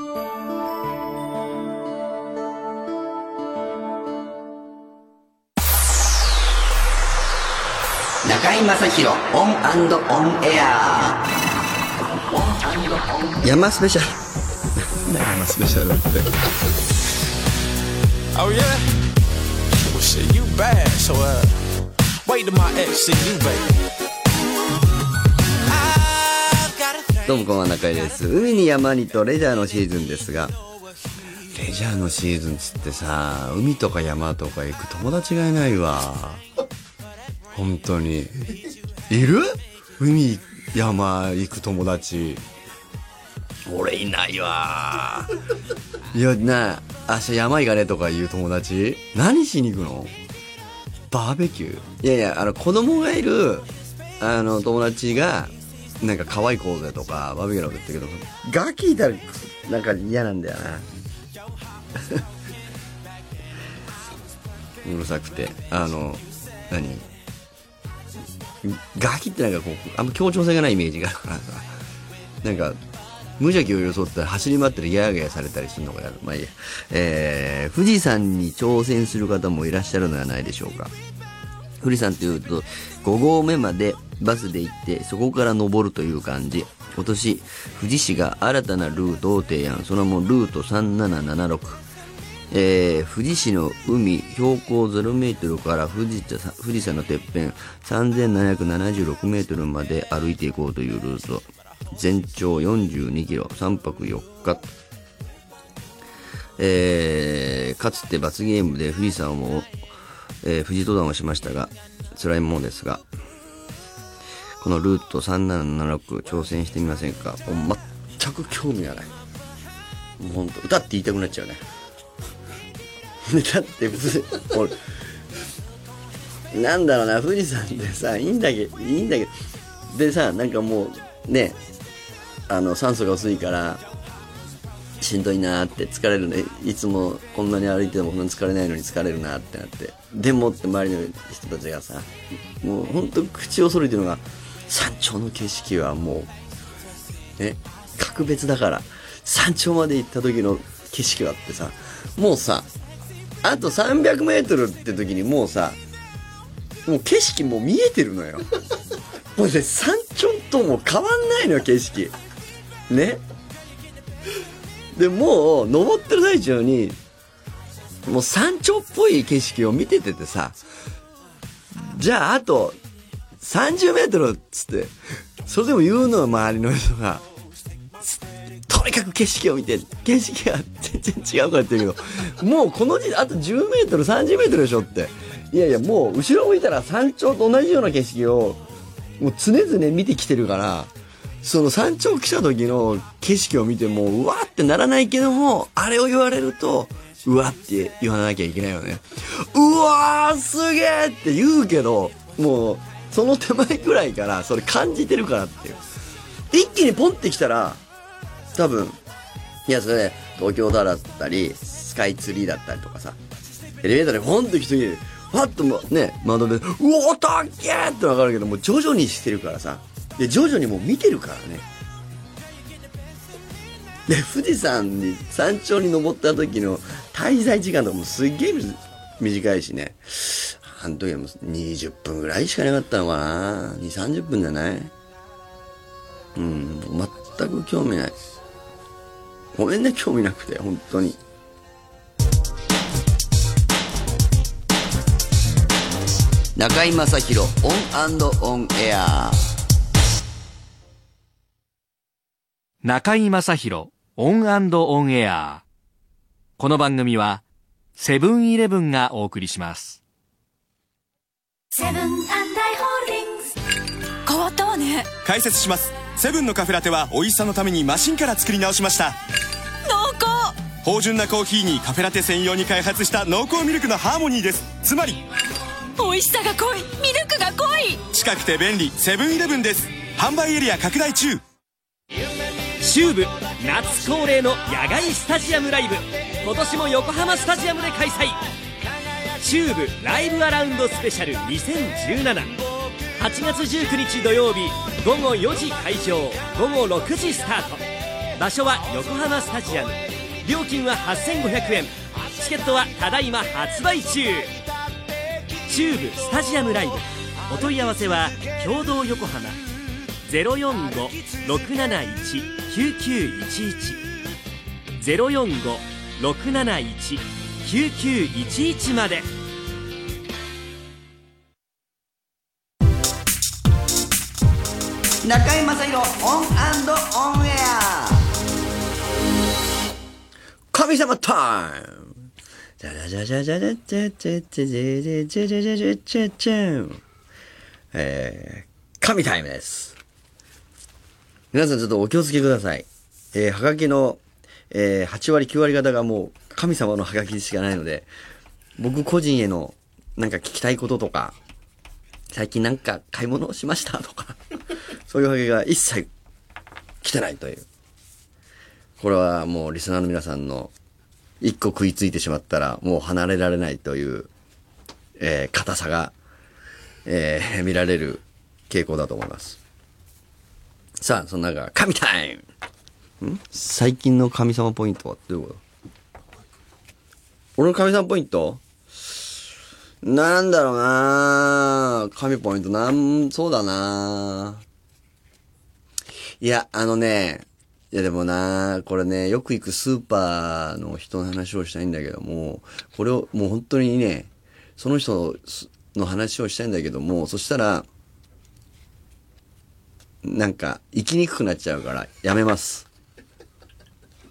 中井正広オンオンエア山スペシャル山スペシャルって Oh yeah? Well shit, you bad, so uh wait till my ex see you, baby. どうもこんばんは中井です。海に山にとレジャーのシーズンですが。レジャーのシーズンつってさ海とか山とか行く友達がいないわ。本当に。いる？海山行く友達。俺いないわ。いやな明日山行かねとかいう友達？何しに行くの？バーベキュー？いやいやあの子供がいるあの友達がなんか可愛い子でとかバーベキューなんか言ったけどガキいたらなんか嫌なんだよな。うるさくて。あの何？ガキってなんかこうあんま協調性がないイメージがあるからさ。なんか無邪気を装って走り回ってるギャーギャーされたりするのがやるまあいいや。えー、富士山に挑戦する方もいらっしゃるのではないでしょうか。富士山というと5合目までバスで行ってそこから登るという感じ。今年富士市が新たなルートを提案。そのもルート3776えー富士市の海標高0メートルから富士山富士山のてっぺん3776メートルまで歩いていこうというルート。全長42キロ3泊4日。えーかつて罰ゲームで富士山を、えー富士登山をしましたが辛いものですが。このルート3776挑戦してみませんか？もう全く興味がない。もうほんと歌って言いたくなっちゃうね。だってふ俺なんだろうな富士山ってさいいんだけどいいんだけど。でさなんかもうねあの酸素が薄いからしんどいなって疲れるね。いつもこんなに歩いてもこんなに疲れないのに疲れるなってなって。でもって周りの人たちがさもうほんと口を揃えてるのが山頂の景色はもうね格別だから山頂まで行った時の景色はってさもうさあと300メートルって時にもうさもう景色もう見えてるのよ。もうね山頂とも変わんないのよ景色。ね。でもう登ってる最中にもう山頂っぽい景色を見てててさじゃああと30メートルっつってそれでも言うのは周りの人がとにかく景色を見て景色が全然違うからって言うけどもうこの時あと10メートル30メートルでしょって。いやいやもう後ろ向いたら山頂と同じような景色をもう常々見てきてるからその山頂来た時の景色を見てもうわってならないけどもあれを言われるとうわって言わなきゃいけないよね。うわーすげーって言うけどもうその手前ぐらいからそれ感じてるからっていう。一気にポンってきたら多分いやそれで東京タワーだったりスカイツリーだったりとかさエレベーターでポンって来た時にファッともね窓で「うおーたっけー!」って分かるけどもう徐々にしてるからさ。で徐々にもう見てるからね。で富士山に山頂に登った時の滞在時間とかもすっげえ短いしね。あの時はもう20分ぐらいしかなかったのかな2 3 0分じゃない？うん全く興味ない。ごめんね興味なくて本当に。中居正広オンオンエア。中居正広オンオンエア。この番組はセブンイレブンがお送りします。セブンアイ・ホールディングス変わったわね。解説します。セブンのカフェラテは美味しさのためにマシンから作り直しました。濃厚。芳醇なコーヒーにカフェラテ専用に開発した濃厚ミルクのハーモニーです。つまり美味しさが濃い。ミルクが濃い。近くて便利。セブンイレブンです。販売エリア拡大中。中部夏恒例の野外スタジアムライブ。今年も横浜スタジアムで開催中部ライブアラウンドスペシャル20178月19日土曜日午後4時会場午後6時スタート。場所は横浜スタジアム。料金は8500円。チケットはただいま発売中。チューブスタジアムライブ。お問い合わせは共同横浜。045-671-9911 045-671-9911まで。中居正広オンオンエア神様タイムじゃじゃじゃじゃじゃじゃじゃじゃじゃじゃじゃじゃじゃじゃじゃえー、神タイムです。皆さんちょっとお気をつけください。えー、はがきの、えー、8割9割方がもう神様のはがきしかないので、僕個人へのなんか聞きたいこととか、最近なんか買い物しましたとか、そういうわけが一切来てないという。これはもうリスナーの皆さんの一個食いついてしまったらもう離れられないという、えー、硬さが、えー、見られる傾向だと思います。さあ、その中、神タイムん？最近の神様ポイントはどういうこと？俺の神様ポイント？なんだろうな神ポイント、なん、そうだないや、あのね、いやでもなこれね、よく行くスーパーの人の話をしたいんだけども、これをもう本当にね、その人の話をしたいんだけども、そしたら、なんか、生きにくくなっちゃうから、やめます。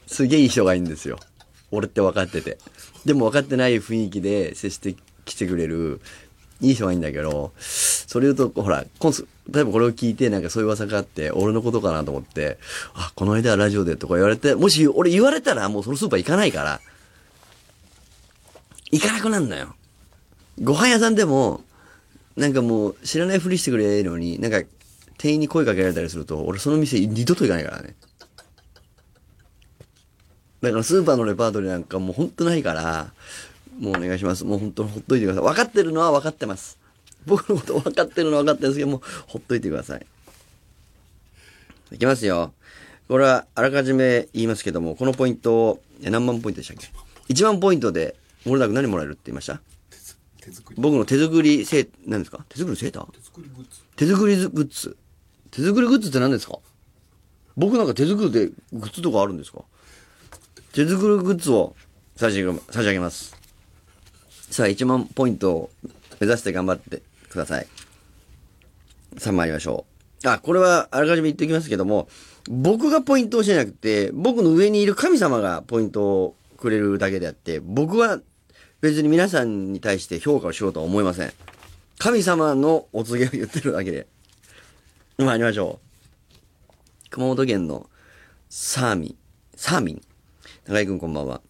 すげえいい人がいいんですよ。俺って分かってて。でも分かってない雰囲気で接してきてくれる、いい人がいいんだけど、それ言うと、ほら、コンス、例えばこれを聞いて、なんかそういう噂があって、俺のことかなと思って、あ、この間はラジオでとか言われて、もし俺言われたらもうそのスーパー行かないから、行かなくなるのよ。ご飯屋さんでも、なんかもう知らないふりしてくれるのに、なんか店員に声かけられたりすると、俺その店二度と行かないからね。だからスーパーのレパートリーなんかもうほんとないから、もうお願いします。もう本当にほっといてください。分かってるのは分かってます。僕のこと分かってるのは分かってるんですけども、ほっといてください。いきますよ。これはあらかじめ言いますけども、このポイントを、え何万ポイントでしたっけ ?1 万ポイントで、もれなく何もらえるって言いました？手作り僕の手作りセー、何ですか？手作りセーター？手作りグッズ手作りグッズ。手作りグッズって何ですか？僕なんか手作りでグッズとかあるんですか？手作りグッズを差し上げます。さあ、1万ポイントを目指して頑張ってください。さあ、参りましょう。あ、これはあらかじめ言っておきますけども、僕がポイントをしてなくて、僕の上にいる神様がポイントをくれるだけであって、僕は別に皆さんに対して評価をしようとは思いません。神様のお告げを言ってるだけで。参りましょう。熊本県のサーミン、サーミン。中井くんこんばんは。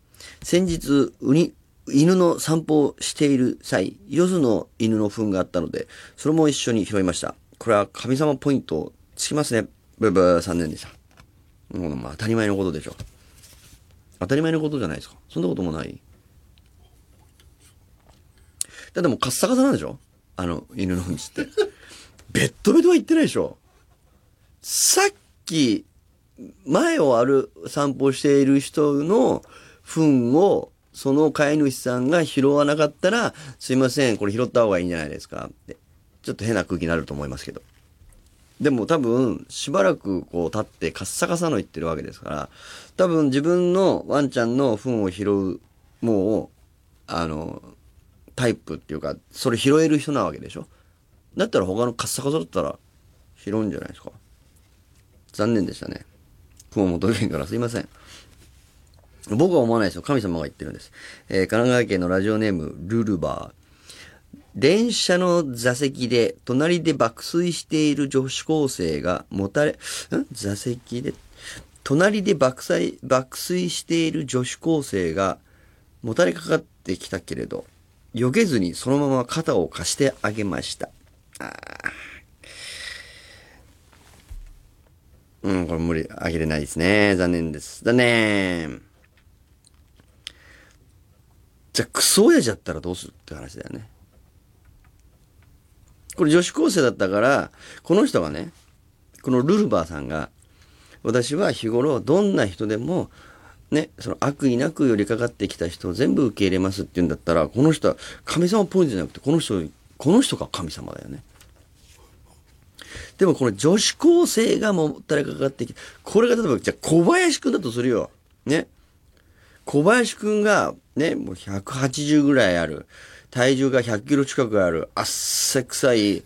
先日、ウニ、犬の散歩をしている際、よずの犬の糞があったので、それも一緒に拾いました。これは神様ポイントつきますね。ブブー3年でした。もう当たり前のことでしょ。当たり前のことじゃないですか。そんなこともないだってもうカッサカサなんでしょ？あの犬のうんちって。ベッドベッドは言ってないでしょさっき、前を歩、散歩している人の糞を、その飼い主さんが拾わなかったら、すいません、これ拾った方がいいんじゃないですかって。ちょっと変な空気になると思いますけど。でも多分、しばらくこう立ってカッサカサの言ってるわけですから、多分自分のワンちゃんの糞を拾う、もう、あの、タイプっていうか、それ拾える人なわけでしょ？だったら他のカッサカサだったら拾うんじゃないですか。残念でしたね。熊本県からすいません。僕は思わないですよ。神様が言ってるんです。えー神奈川県のラジオネーム、ルルバー。電車の座席で、隣で爆睡している女子高生が、もたれ、ん？座席で、隣で爆睡、爆睡している女子高生が、もたれかかってきたけれど、避けずにそのまま肩を貸してあげました。あうん、これ無理、あげれないですね。残念です。残念。じゃあ、クソ親父だったらどうするって話だよね。これ女子高生だったから、この人がね、このルルバーさんが、私は日頃どんな人でも、ね、その悪意なく寄りかかってきた人を全部受け入れますって言うんだったら、この人は神様っぽいんじゃなくて、この人、この人が神様だよね。でもこの女子高生がもったれかかってきて、これが例えば、じゃあ小林くんだとするよ。ね。小林くんが、ね、もう180ぐらいある。体重が100キロ近くある。あっせ臭い、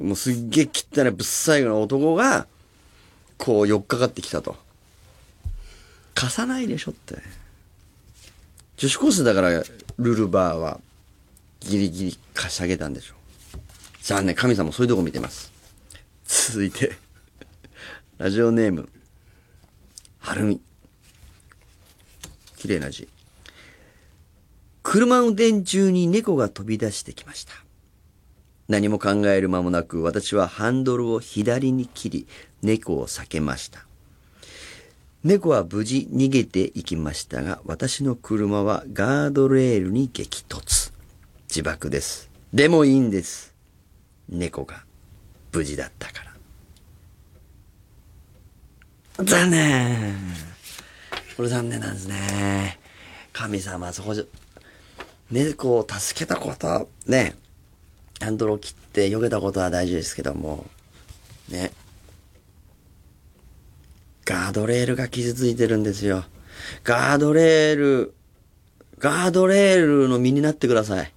もうすっげえ汚いぶっ最後の男が、こう寄っかかってきたと。貸さないでしょって。女子高生だから、ルルバーは、ギリギリ貸し上げたんでしょ。残念、神様そういうとこ見てます。続いて、ラジオネーム、はるみ。綺麗な字。車運転中に猫が飛び出してきました。何も考える間もなく私はハンドルを左に切り猫を避けました。猫は無事逃げていきましたが私の車はガードレールに激突。自爆です。でもいいんです。猫が無事だったから。残念これ残念なんですね。神様、そこじゃ、猫を助けたことは、ね、ハンドルを切って避けたことは大事ですけども、ね。ガードレールが傷ついてるんですよ。ガードレール、ガードレールの身になってください。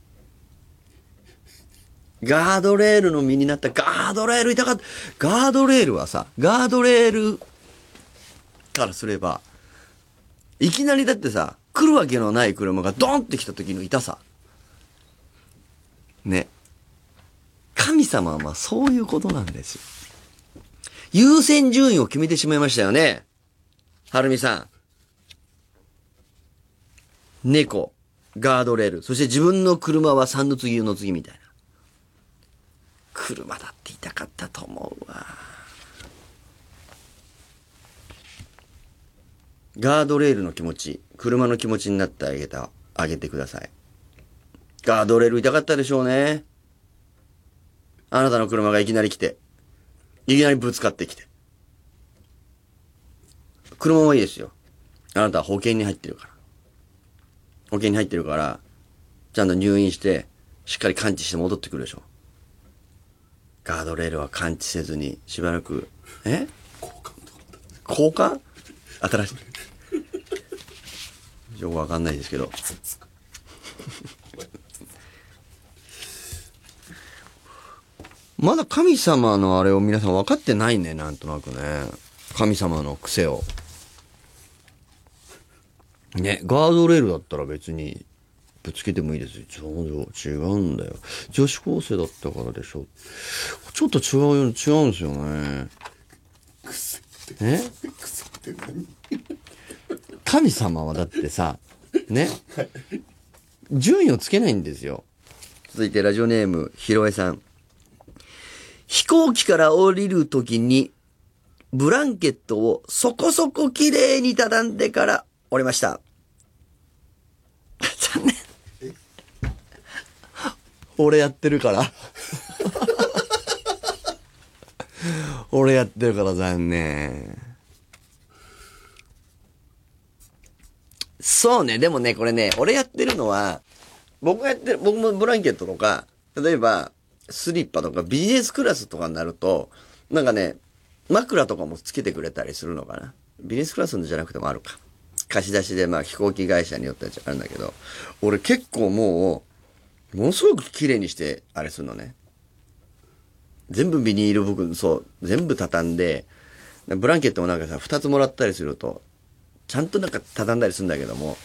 ガードレールの身になった、ガードレール痛かった。ガードレールはさ、ガードレールからすれば、いきなりだってさ、来るわけのない車がドンって来た時の痛さ。ね。神様はまあそういうことなんですよ。優先順位を決めてしまいましたよね。はるみさん。猫、ガードレール、そして自分の車は三の次四の次みたいな。車だって痛かったと思うわ。ガードレールの気持ち、車の気持ちになってあげた、あげてください。ガードレール痛かったでしょうね。あなたの車がいきなり来て、いきなりぶつかってきて。車はいいですよ。あなたは保険に入ってるから。保険に入ってるから、ちゃんと入院して、しっかり完治して戻ってくるでしょ。ガードレールは完治せずに、しばらく、え？交換？新しい。よくわかんないですけど。まだ神様のあれを皆さん分かってないね、なんとなくね。神様の癖を。ね、ガードレールだったら別にぶつけてもいいですよ。ちょ違うんだよ。女子高生だったからでしょ。ちょっと違うよ、違うんですよね。え？神様はだってさ、ね、順位をつけないんですよ。続いてラジオネーム、ひろえさん。飛行機から降りるときに、ブランケットをそこそこ綺麗に畳んでから降りました。残念。俺やってるから。俺やってるから残念。そうね、でもね、これね、俺やってるのは、僕がやってる、僕もブランケットとか、例えば、スリッパとかビジネスクラスとかになると、なんかね、枕とかもつけてくれたりするのかな。ビジネスクラスじゃなくてもあるか。貸し出しで、まあ飛行機会社によってはあるんだけど、俺結構もう、ものすごく綺麗にして、あれするのね。全部ビニール袋、そう、全部畳んで、ブランケットもなんかさ、二つもらったりすると、ちゃんとなんか畳んだりするんだけども、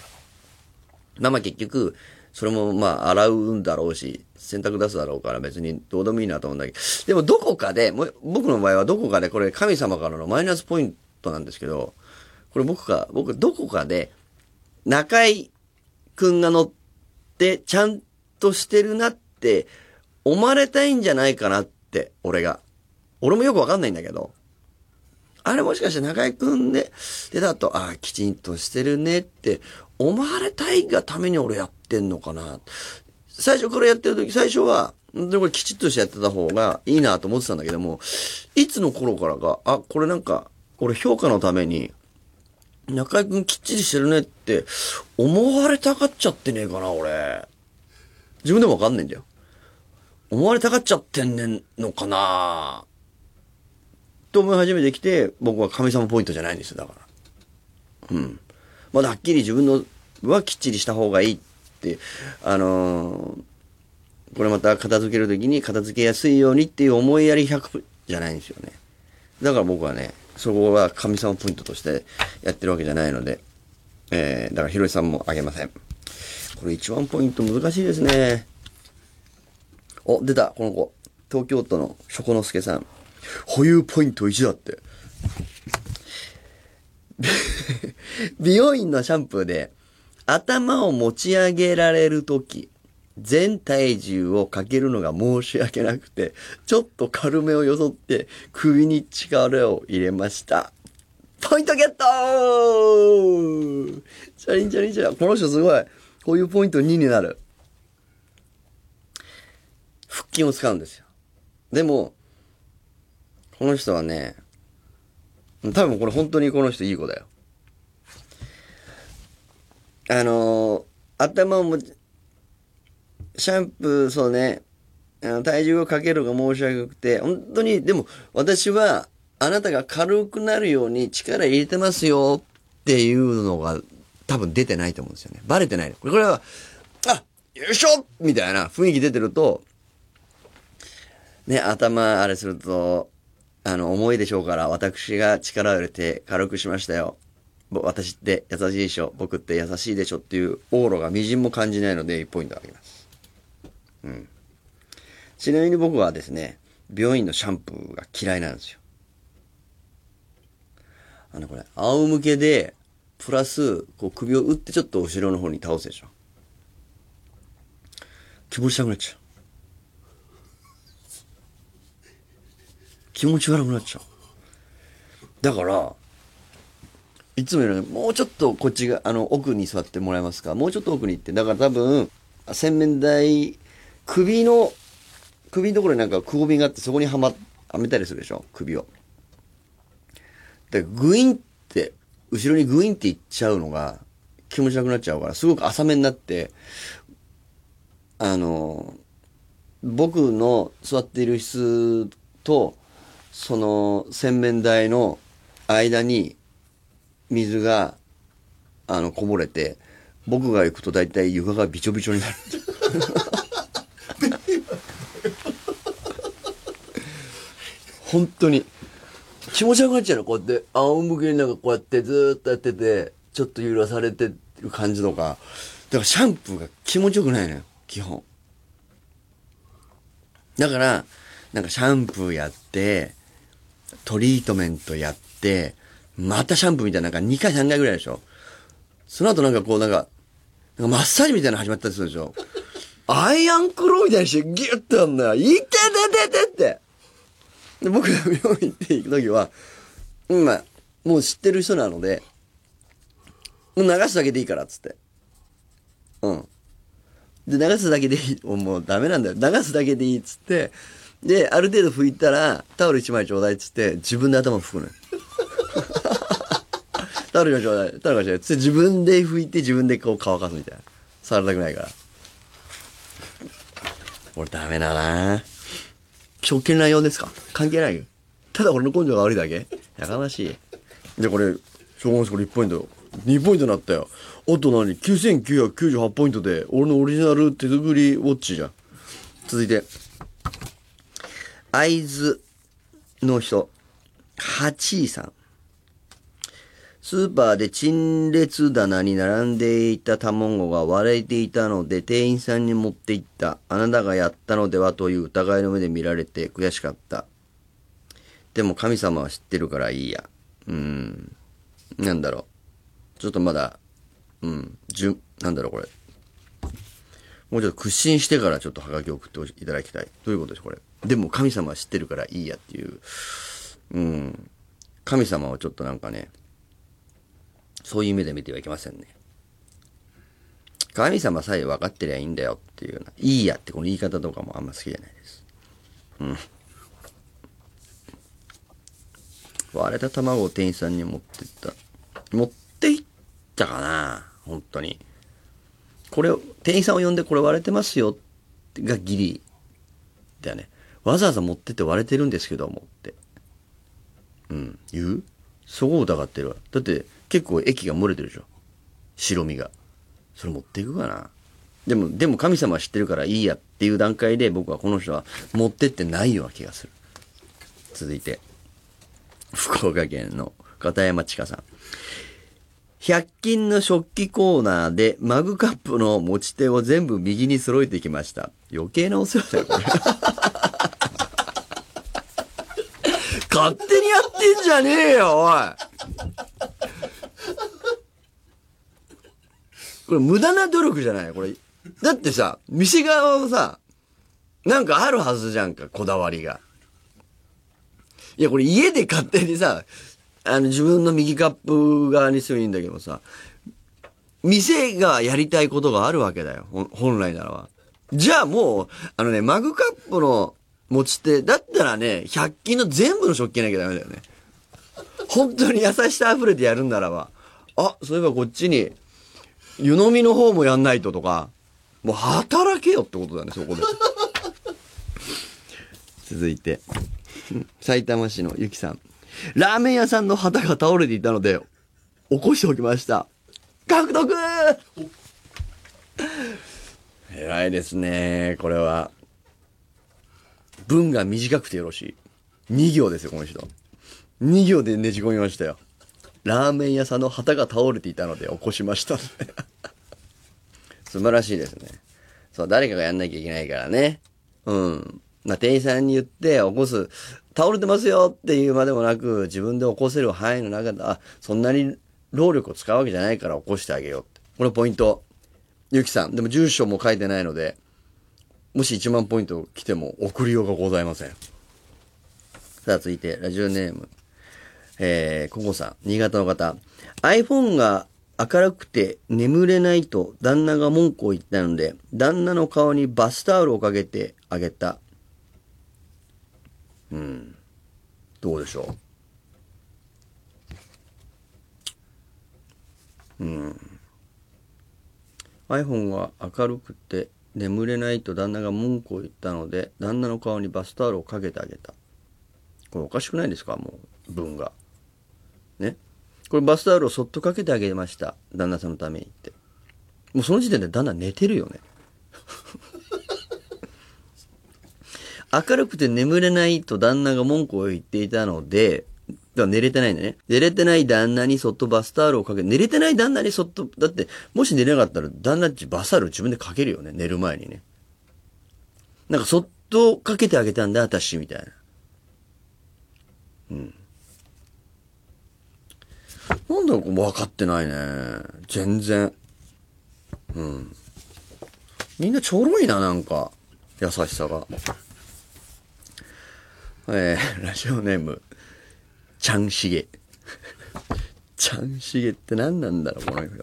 まあまあ結局、それもまあ洗うんだろうし、洗濯出すだろうから別にどうでもいいなと思うんだけど、でもどこかで、も僕の場合はどこかでこれ神様からのマイナスポイントなんですけど、これ僕が、僕どこかで、中井くんが乗ってちゃんとしてるなって思われたいんじゃないかなって、俺が。俺もよくわかんないんだけど、あれもしかして中井くんで、でだと、ああ、きちんとしてるねって思われたいがために俺やってんのかな。最初これやってる時、最初は、でこれきちっとしてやってた方がいいなと思ってたんだけども、いつの頃からか、あ、これなんか、俺評価のために、中居くんきっちりしてるねって思われたがっちゃってねえかな、俺。自分でもわかんねえんだよ。思われたがっちゃってんねんのかなと思い始めてきて、僕は神様ポイントじゃないんですよ、だから。うん。まだはっきり自分のはきっちりした方がいいって、あのーこれまた片付けるときに片付けやすいようにっていう思いやり100じゃないんですよね。だから僕はね、そこは神様ポイントとしてやってるわけじゃないので、えー、だからひろしさんもあげません。これ一番ポイント難しいですね。お、出た、この子。東京都のショコノスケさん。保有ポイント1だって。美容院のシャンプーで頭を持ち上げられるとき、全体重をかけるのが申し訳なくて、ちょっと軽めをよそって首に力を入れました。ポイントゲットチャリンチャリンチャリン。この人すごい。こういうポイント2になる。腹筋を使うんですよ。でも、この人はね、多分これ本当にこの人いい子だよ。あの頭をも、シャンプー、そうね、あの体重をかけるが申し訳なくて、本当に、でも私は、あなたが軽くなるように力入れてますよっていうのが多分出てないと思うんですよね。バレてない。これこれは、あよいしょみたいな雰囲気出てると、ね、頭あれすると、あの、重いでしょうから、私が力を入れて軽くしましたよ。私って優しいでしょ。僕って優しいでしょっていうオーラが微塵も感じないので1ポイントあげます。うん。ちなみに僕はですね、病院のシャンプーが嫌いなんですよ。あのこれ、仰向けで、プラス、こう首を打ってちょっと後ろの方に倒すでしょ。気持ち悪くなっちゃう。気持ち悪くなっちゃう。だから、いつもよりもうちょっとこっちが、あの、奥に座ってもらえますか？もうちょっと奥に行って。だから多分、洗面台、首の、首のところになんかくぼみがあって、そこにはま、はめたりするでしょ？首を。で、グインって、後ろにグインっていっちゃうのが気持ちなくなっちゃうから、すごく浅めになって、あの、僕の座っている椅子と、その洗面台の間に水が、あの、こぼれて、僕が行くと大体床がびちょびちょになる。本当に。気持ち悪くなっちゃうの、こうやって、仰向けになんかこうやってずっとやってて、ちょっと揺らされてる感じとか。だからシャンプーが気持ちよくないのよ、基本。だから、なんかシャンプーやって、トリートメントやって、またシャンプーみたいな、なんか2回3回ぐらいでしょ。その後なんかこうなんか、なんかマッサージみたいなの始まったりするでしょ。アイアンクローみたいにしてギュッてやんだよ。いててててって。で、僕が病院行って行くときは、うんまあ、もう知ってる人なので、もう流すだけでいいから、つって。うん。で、流すだけでいい。もうダメなんだよ。流すだけでいいつって。で、ある程度拭いたら、タオル1枚ちょうだいっつって、自分で頭拭くのよ。タオルがちょうだい。タオルがちょうだい。つって自分で拭いて自分でこう乾かすみたいな。触りたくないから。俺ダメだな職権乱用ですか？関係ないよ。ただ俺の根性が悪いだけやかましい。で、これ、しょうがない。これ1ポイント。2ポイントになったよ。あと何 ?9998 ポイントで、俺のオリジナル手作りウォッチじゃん。続いて、会津の人、8位さん。スーパーで陳列棚に並んでいた卵が割れていたので店員さんに持って行った。あなたがやったのではという疑いの目で見られて悔しかった。でも神様は知ってるからいいや。うん。なんだろう。ちょっとまだ、うん。じゅ、なんだろうこれ。もうちょっと屈伸してからちょっとハガキを送っていただきたい。どういうことですこれ？でも神様は知ってるからいいやっていう。うん。神様をちょっとなんかね、そういう目で見てはいけませんね。神様さえ分かってりゃいいんだよっていうような。いいやってこの言い方とかもあんま好きじゃないです。うん。割れた卵を店員さんに持ってった。持っていったかな本当に。これを、店員さんを呼んでこれ割れてますよがギリだよね。わざわざ持ってって割れてるんですけどもって。うん。言う？そこを疑ってるわ。だって結構液が漏れてるでしょ。白身が。それ持っていくかな？でも、でも神様は知ってるからいいやっていう段階で僕はこの人は持ってってないような気がする。続いて。福岡県の片山千佳さん。100均の食器コーナーでマグカップの持ち手を全部右に揃えてきました。余計なお世話だよ、これ。勝手にやってんじゃねえよ、おい。これ無駄な努力じゃない？これ。だってさ、店側はさ、なんかあるはずじゃんか、こだわりが。いや、これ家で勝手にさ、あの、自分の右カップ側にするいいんだけどさ、店がやりたいことがあるわけだよ。本来ならば。じゃあもう、あのね、マグカップの持ち手、だったらね、100均の全部の食器なきゃダメだよね。本当に優しさ溢れてやるんならば、あ、そういえばこっちに、湯飲みの方もやんないととか、もう働けよってことだね、そこで。続いて、埼玉市のゆきさん。ラーメン屋さんの旗が倒れていたので、起こしておきました。獲得 偉いですね、これは。文が短くてよろしい。2行ですよ、この人。2行でねじ込みましたよ。ラーメン屋さんの旗が倒れていたので起こしました。素晴らしいですね。そう、誰かがやんなきゃいけないからね。うん。まあ、店員さんに言って起こす。倒れてますよっていうまでもなく、自分で起こせる範囲の中で、あ、そんなに労力を使うわけじゃないから起こしてあげようって。これポイント。ゆきさん。でも住所も書いてないので、もし1万ポイント来ても送りようがございません。さあ、続いて、ラジオネーム。えー、ココさん、新潟の方。iPhone が明るくて眠れないと旦那が文句を言ったので、旦那の顔にバスタオルをかけてあげた。うん。どうでしょう。うん。iPhone が明るくて眠れないと旦那が文句を言ったので、旦那の顔にバスタオルをかけてあげた。これおかしくないですか？もう、文が。ね？これバスタオルをそっとかけてあげました。旦那さんのためにって。もうその時点で旦那寝てるよね。明るくて眠れないと旦那が文句を言っていたので、だ寝れてないんだね。寝れてない旦那にそっとバスタオルをかけ、寝れてない旦那にそっと、だって、もし寝れなかったら旦那っちバスタオル自分でかけるよね。寝る前にね。なんかそっとかけてあげたんだ、私、みたいな。うんなんだろう、分かってないね。全然。うん。みんなちょろいな、なんか。優しさが。えー、ラジオネーム、ちゃんしげ。ちゃんしげって何なんだろう、この人。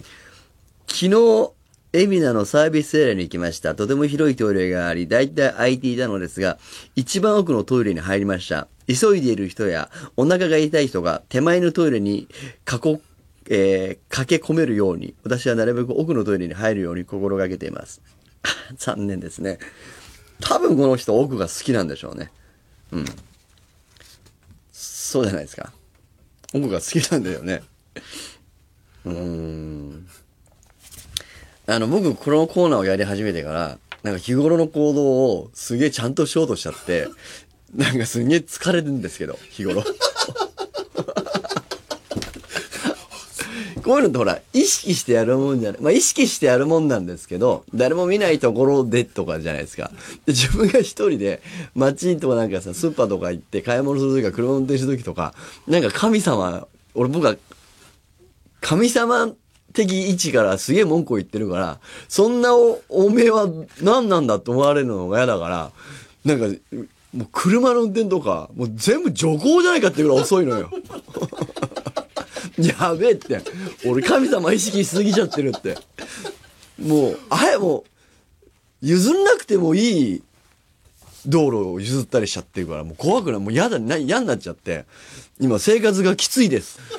昨日、海老名のサービスエリアに行きました。とても広いトイレがあり、だいたい空いていたのですが、一番奥のトイレに入りました。急いでいる人や、お腹が痛い人が手前のトイレに囲、えー駆け込めるように、私はなるべく奥のトイレに入るように心がけています。残念ですね。多分この人奥が好きなんでしょうね。うん。そうじゃないですか。音楽が好きなんだよね。うーん。あの、僕、このコーナーをやり始めてから、なんか日頃の行動をすげえちゃんとしようとしちゃって、なんかすげえ疲れるんですけど、日頃。こういうのってほら、意識してやるもんじゃない。まあ意識してやるもんなんですけど、誰も見ないところでとかじゃないですか。で自分が一人で街とかなんかさ、スーパーとか行って買い物するときか車運転するときとか、なんか神様、俺僕は神様的位置からすげえ文句を言ってるから、そんなお、おめえは何なんだって思われるのが嫌だから、なんか、もう車の運転とか、もう全部徐行じゃないかっていうぐらい遅いのよ。やべえって。俺神様意識しすぎちゃってるって。もう、あれもう、譲んなくてもいい道路を譲ったりしちゃってるから、もう怖くない、もう嫌だ、な嫌になっちゃって、今生活がきついです。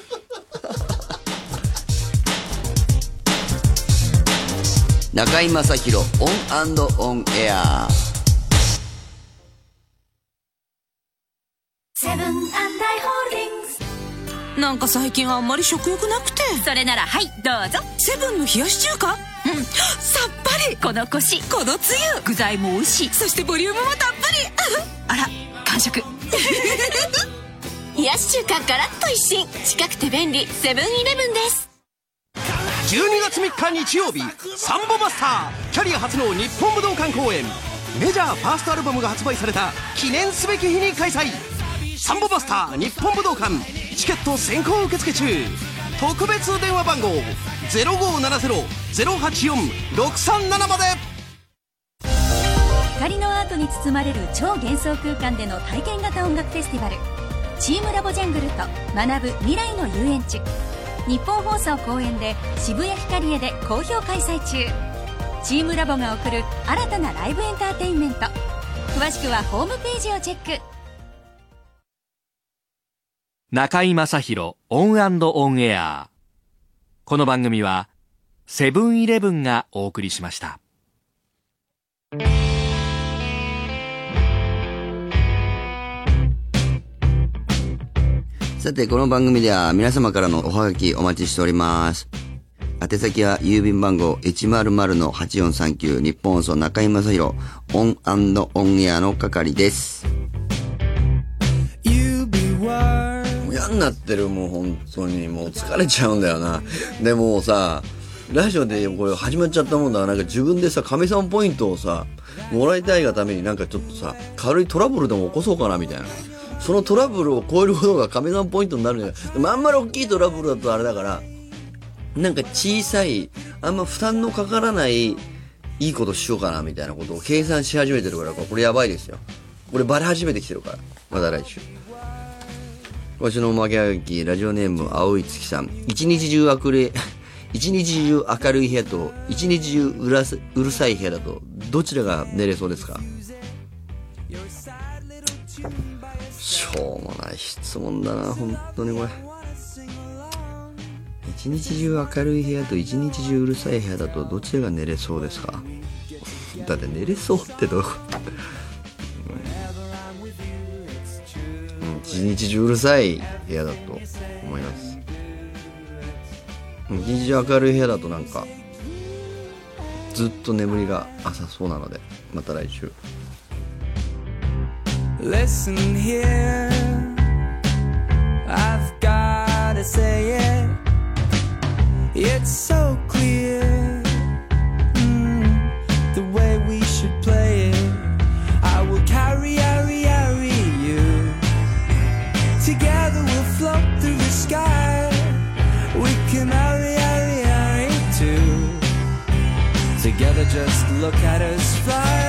中居正広オンオンエアセブンなんか最近あんまり食欲なくて。それならはいどうぞ。セブンの冷やし中華？うん。さっぱり。このコシ。このつゆ。具材も美味しい。そしてボリュームもたっぷり。あら完食。冷やし中華ガラッと一新。近くて便利。セブンイレブンです。12月3日日曜日サンボマスター。キャリア初の日本武道館公演。メジャーファーストアルバムが発売された記念すべき日に開催サンボマスター日本武道館。チケット先行受付中。特別電話番号0570-084-637まで。光のアートに包まれる超幻想空間での体験型音楽フェスティバル。チームラボジャングルと学ぶ未来の遊園地。日本放送公演で渋谷ヒカリエで好評開催中。チームラボが送る新たなライブエンターテインメント。詳しくはホームページをチェック。中居正広オンオンエアこの番組はセブンイレブンがお送りしましたさて、この番組では皆様からのおはがきお待ちしております。宛先は郵便番号100-8439ニッポン放送中居正広オンオンエアの係です。になってるもう本当にもう疲れちゃうんだよな。でもさ、ラジオでこれ始まっちゃったもんだからなんか自分でさ、神様ポイントをさ、もらいたいがためになんかちょっとさ、軽いトラブルでも起こそうかなみたいな。そのトラブルを超えることが神様ポイントになるんだよ。でもあんまり大きいトラブルだとあれだから、なんか小さい、あんま負担のかからない、いいことしようかなみたいなことを計算し始めてるから、これやばいですよ。これバレ始めてきてるから。まだ来週。今週のおまけはがき、ラジオネーム、青い月さん。一日中明るい、一日中明るい部屋と、一日中うらすうるさい部屋だと、どちらが寝れそうですか？しょうもない質問だな、本当にこれ。一日中明るい部屋と一日中うるさい部屋だとどちらが寝れそうですか？だって寝れそうってどういうこと？一日中うるさい部屋だと思います。一日中明るい部屋だとなんかずっと眠りが浅そうなのでまた来週。Listen here, I've gotta say it. It's so just look at us fly.